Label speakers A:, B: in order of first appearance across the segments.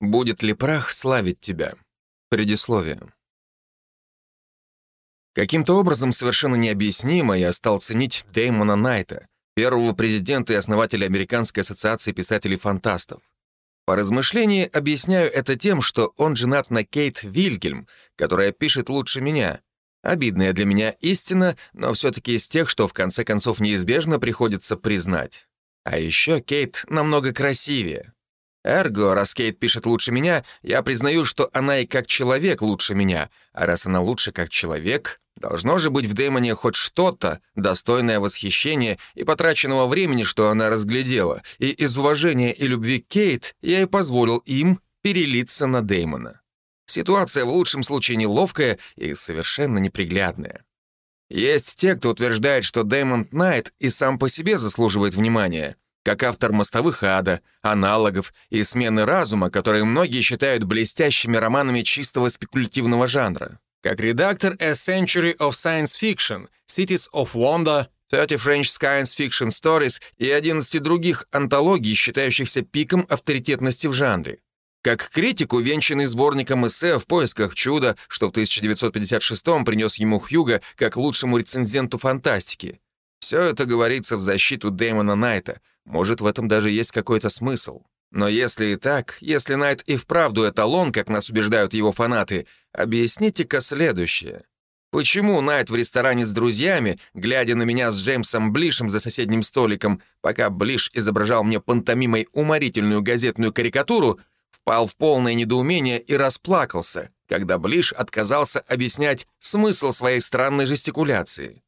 A: Будет ли прах славить тебя? Предисловие. Каким-то образом совершенно необъяснимо я стал ценить Дэймона Найта, первого президента и основателя Американской ассоциации писателей-фантастов. По размышлении объясняю это тем, что он женат на Кейт Вильгельм, которая пишет лучше меня. Обидная для меня истина, но все-таки из тех, что в конце концов неизбежно приходится признать. А еще Кейт намного красивее. Эрго, раз Кейт пишет лучше меня, я признаю, что она и как человек лучше меня, а раз она лучше как человек, должно же быть в Дэймоне хоть что-то, достойное восхищения и потраченного времени, что она разглядела, и из уважения и любви Кейт я и позволил им перелиться на Дэймона. Ситуация в лучшем случае неловкая и совершенно неприглядная. Есть те, кто утверждает, что Дэймонд Найт и сам по себе заслуживает внимания — как автор «Мостовых ада», «Аналогов» и «Смены разума», которые многие считают блестящими романами чистого спекулятивного жанра. Как редактор «A Century of Science Fiction», «Cities of Wonder», 30 French Science Fiction Stories и 11 других антологий, считающихся пиком авторитетности в жанре. Как критику, венчанный сборником эссе «В поисках чуда», что в 1956-м принес ему Хьюга как лучшему рецензенту фантастики. Все это говорится в защиту Дэймона Найта, может, в этом даже есть какой-то смысл. Но если и так, если Найт и вправду эталон, как нас убеждают его фанаты, объясните-ка следующее. Почему Найт в ресторане с друзьями, глядя на меня с Джеймсом Блишем за соседним столиком, пока Блиш изображал мне пантомимой уморительную газетную карикатуру, впал в полное недоумение и расплакался, когда Блиш отказался объяснять смысл своей странной жестикуляции?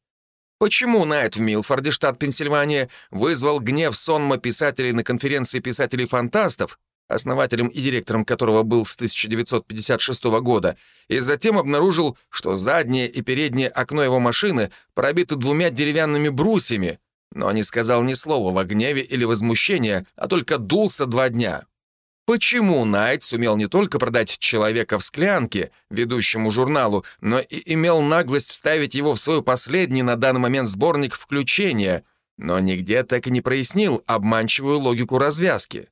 A: Почему Найт в Милфорде, штат Пенсильвания, вызвал гнев сонма писателей на конференции писателей-фантастов, основателем и директором которого был с 1956 года, и затем обнаружил, что заднее и переднее окно его машины пробиты двумя деревянными брусьями, но не сказал ни слова во гневе или возмущении, а только дулся два дня. Почему Найт сумел не только продать «Человека в склянке» ведущему журналу, но и имел наглость вставить его в свой последний на данный момент сборник включения, но нигде так и не прояснил обманчивую логику развязки?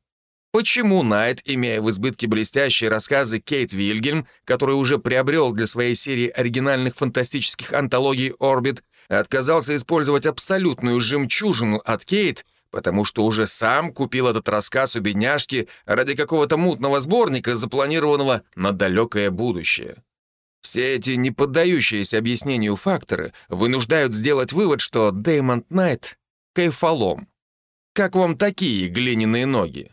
A: Почему Найт, имея в избытке блестящие рассказы Кейт Вильгельм, который уже приобрел для своей серии оригинальных фантастических антологий «Орбит», отказался использовать абсолютную жемчужину от Кейт — потому что уже сам купил этот рассказ у бедняжки ради какого-то мутного сборника, запланированного на далекое будущее. Все эти неподдающиеся объяснению факторы вынуждают сделать вывод, что Дэймонд Найт — кайфолом. Как вам такие глиняные ноги?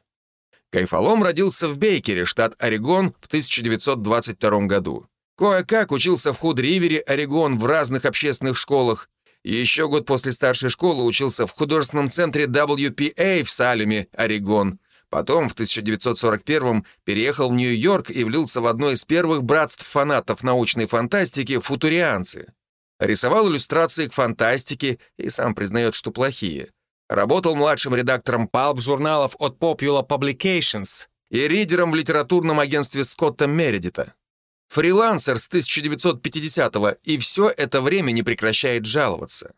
A: Кайфолом родился в Бейкере, штат Орегон, в 1922 году. Кое-как учился в Худ-Ривере, Орегон, в разных общественных школах, еще год после старшей школы учился в художественном центре WPA в Салеме, Орегон. Потом в 1941-м переехал в Нью-Йорк и влился в одно из первых братств фанатов научной фантастики «Футурианцы». Рисовал иллюстрации к фантастике и сам признает, что плохие. Работал младшим редактором палп-журналов от Popular Publications и ридером в литературном агентстве Скотта Мередита. Фрилансер с 1950-го и все это время не прекращает жаловаться.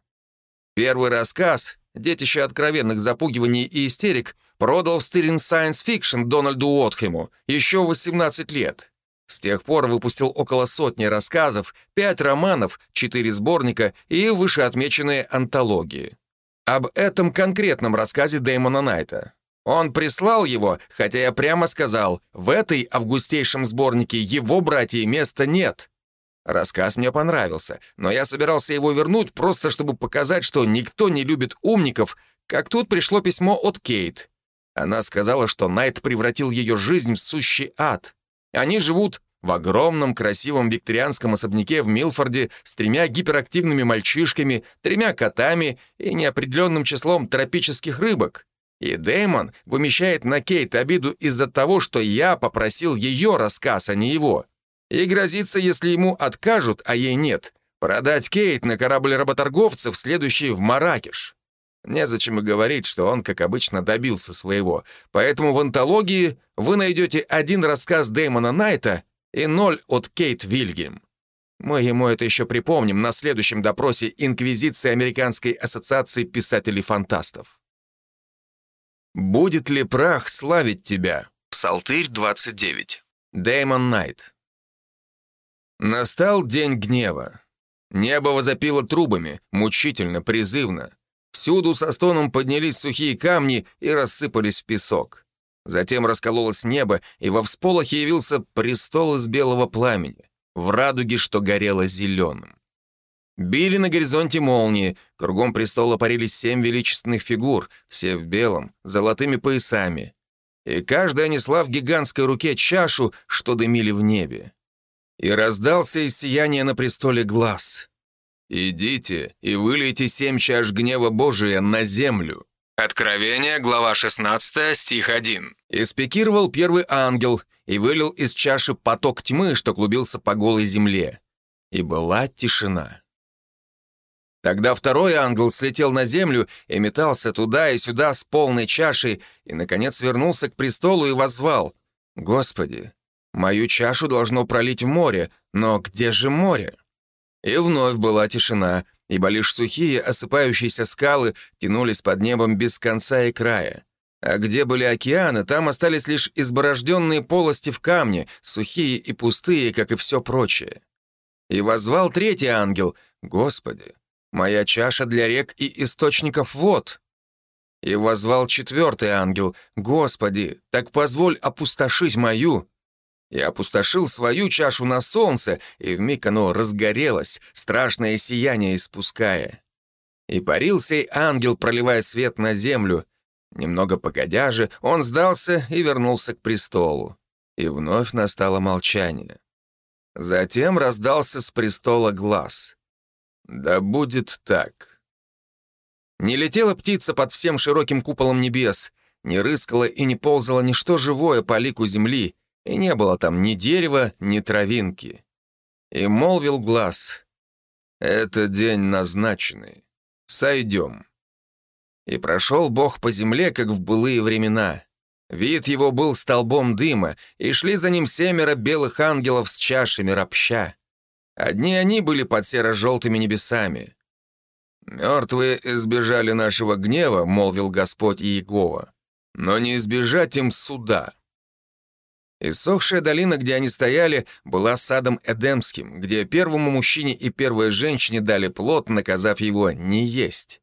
A: Первый рассказ «Детище откровенных запугиваний и истерик» продал в стиле Science Fiction Дональду Уотхему еще 18 лет. С тех пор выпустил около сотни рассказов, пять романов, четыре сборника и вышеотмеченные антологии. Об этом конкретном рассказе Дэймона Найта. Он прислал его, хотя я прямо сказал, в этой августейшем сборнике его братья места нет. Рассказ мне понравился, но я собирался его вернуть просто чтобы показать, что никто не любит умников, как тут пришло письмо от Кейт. Она сказала, что Найт превратил ее жизнь в сущий ад. Они живут в огромном красивом викторианском особняке в Милфорде с тремя гиперактивными мальчишками, тремя котами и неопределенным числом тропических рыбок. И Дэймон вымещает на Кейт обиду из-за того, что я попросил ее рассказ, а не его. И грозится, если ему откажут, а ей нет, продать Кейт на корабль работорговцев, следующий в Маракеш. Незачем и говорить, что он, как обычно, добился своего. Поэтому в антологии вы найдете один рассказ Дэймона Найта и ноль от Кейт Вильгельм. Мы ему это еще припомним на следующем допросе Инквизиции Американской ассоциации писателей-фантастов. Будет ли прах славить тебя? Псалтырь 29. Дэймон Найт. Настал день гнева. Небо возопило трубами, мучительно, призывно. Всюду со стоном поднялись сухие камни и рассыпались в песок. Затем раскололось небо, и во всполохе явился престол из белого пламени, в радуге, что горело зеленым. Били на горизонте молнии, кругом престола парились семь величественных фигур, все в белом, золотыми поясами. И каждая несла в гигантской руке чашу, что дымили в небе. И раздался из сияния на престоле глаз. «Идите и вылейте семь чаш гнева Божия на землю».
B: Откровение, глава 16, стих 1.
A: И спикировал первый ангел и вылил из чаши поток тьмы, что клубился по голой земле. И была тишина. Тогда второй ангел слетел на землю и метался туда и сюда с полной чашей, и, наконец, вернулся к престолу и возвал. «Господи, мою чашу должно пролить в море, но где же море?» И вновь была тишина, ибо лишь сухие, осыпающиеся скалы тянулись под небом без конца и края. А где были океаны, там остались лишь изборожденные полости в камне, сухие и пустые, как и все прочее. И возвал третий ангел, «Господи, Моя чаша для рек и источников вод». И возвал четвертый ангел, «Господи, так позволь опустошить мою». И опустошил свою чашу на солнце, и вмиг оно разгорелось, страшное сияние испуская. И парил сей ангел, проливая свет на землю. Немного погодя же, он сдался и вернулся к престолу. И вновь настало молчание. Затем раздался с престола глаз. Да будет так. Не летела птица под всем широким куполом небес, не рыскала и не ползала ничто живое по лику земли, и не было там ни дерева, ни травинки. И молвил глаз, «Это день назначенный. Сойдем». И прошел Бог по земле, как в былые времена. Вид его был столбом дыма, и шли за ним семеро белых ангелов с чашами ропща. Одни они были под серо-желтыми небесами. «Мертвые избежали нашего гнева», — молвил Господь Иегова, «но не избежать им суда». Иссохшая долина, где они стояли, была садом Эдемским, где первому мужчине и первой женщине дали плод, наказав его не есть.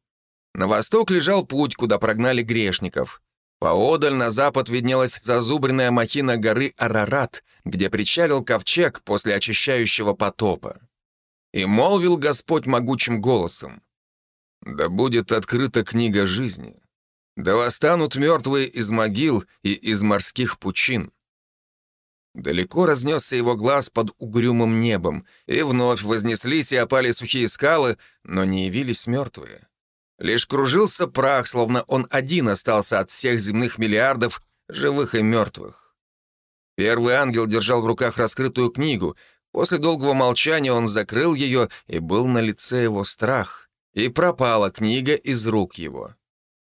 A: На восток лежал путь, куда прогнали грешников. Поодаль на запад виднелась зазубренная махина горы Арарат, где причалил ковчег после очищающего потопа. И молвил Господь могучим голосом, «Да будет открыта книга жизни, да восстанут мертвые из могил и из морских пучин». Далеко разнесся его глаз под угрюмым небом, и вновь вознеслись и опали сухие скалы, но не явились мертвые. Лишь кружился прах, словно он один остался от всех земных миллиардов, живых и мертвых. Первый ангел держал в руках раскрытую книгу. После долгого молчания он закрыл ее, и был на лице его страх. И пропала книга из рук его.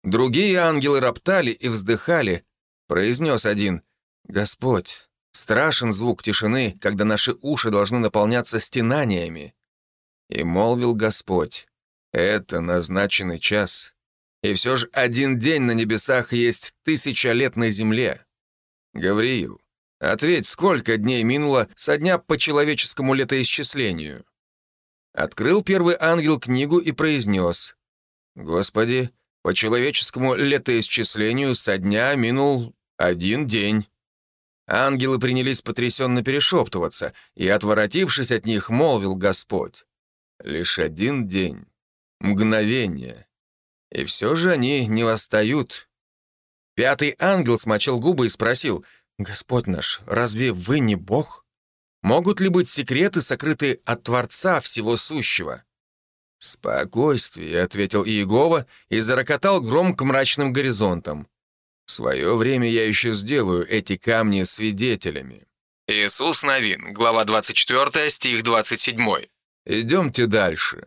A: Другие ангелы роптали и вздыхали. Произнес один, «Господь, страшен звук тишины, когда наши уши должны наполняться стенаниями». И молвил Господь, это назначенный час. И все же один день на небесах есть тысяча лет на земле. Гавриил, ответь, сколько дней минуло со дня по человеческому летоисчислению? Открыл первый ангел книгу и произнес. Господи, по человеческому летоисчислению со дня минул один день. Ангелы принялись потрясенно перешептываться, и, отворотившись от них, молвил Господь. Лишь один день мгновение. И все же они не восстают. Пятый ангел смочил губы и спросил, «Господь наш, разве вы не Бог? Могут ли быть секреты, сокрытые от Творца Всего Сущего?» «Спокойствие», — ответил Иегова и зарокотал гром к мрачным горизонтам. «В свое время я еще сделаю эти камни свидетелями».
B: Иисус Новин, глава 24, стих 27.
A: «Идемте дальше».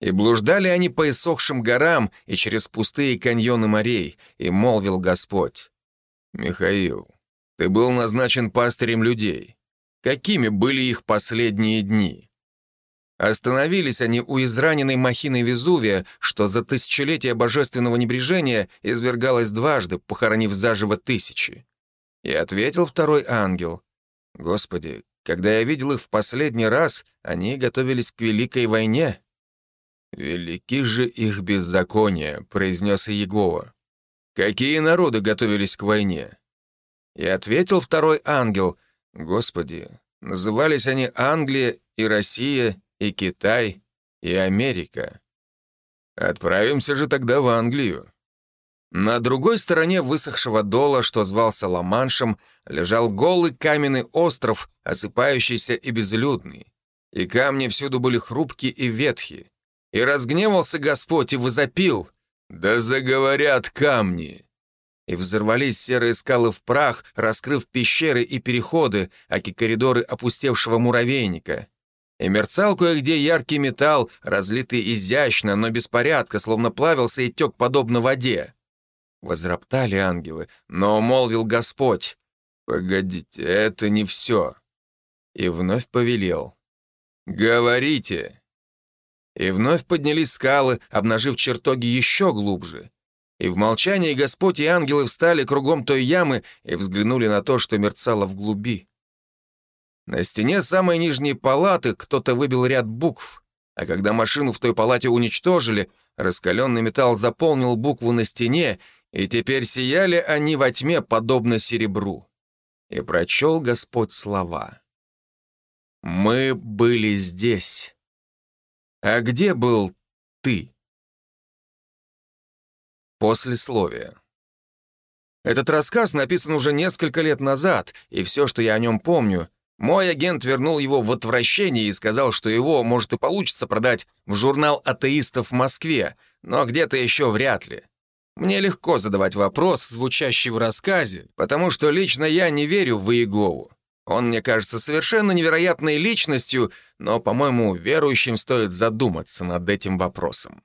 A: И блуждали они по иссохшим горам и через пустые каньоны морей, и молвил Господь. «Михаил, ты был назначен пастырем людей. Какими были их последние дни?» Остановились они у израненной махины Везувия, что за тысячелетия божественного небрежения извергалось дважды, похоронив заживо тысячи. И ответил второй ангел. «Господи, когда я видел их в последний раз, они готовились к Великой войне». «Велики же их беззакония», — произнес Иегова. «Какие народы готовились к войне?» И ответил второй ангел, «Господи, назывались они Англия и Россия и Китай и Америка. Отправимся же тогда в Англию». На другой стороне высохшего дола, что звался Ла-Маншем, лежал голый каменный остров, осыпающийся и безлюдный. И камни всюду были хрупкие и ветхие. И разгневался Господь и возопил, «Да заговорят камни!» И взорвались серые скалы в прах, раскрыв пещеры и переходы, аки коридоры опустевшего муравейника. И мерцал кое-где яркий металл, разлитый изящно, но беспорядка, словно плавился и тек подобно воде. Возроптали ангелы, но молвил Господь, «Погодите, это не все». И вновь повелел, «Говорите». И вновь поднялись скалы, обнажив чертоги еще глубже. И в молчании Господь и ангелы встали кругом той ямы и взглянули на то, что мерцало в глуби. На стене самой нижней палаты кто-то выбил ряд букв, а когда машину в той палате уничтожили, раскаленный металл заполнил букву на стене, и теперь сияли они во тьме, подобно серебру. И прочел Господь слова. «Мы были здесь. А где был ты?» Послесловие. Этот рассказ написан уже несколько лет назад, и все, что я о нем помню, мой агент вернул его в отвращение и сказал, что его, может, и получится продать в журнал атеистов в Москве, но где-то еще вряд ли. Мне легко задавать вопрос, звучащий в рассказе, потому что лично я не верю в Иегову. Он мне кажется совершенно невероятной личностью, но, по-моему, верующим стоит задуматься над этим вопросом.